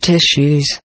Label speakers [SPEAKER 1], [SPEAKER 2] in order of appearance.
[SPEAKER 1] tissues.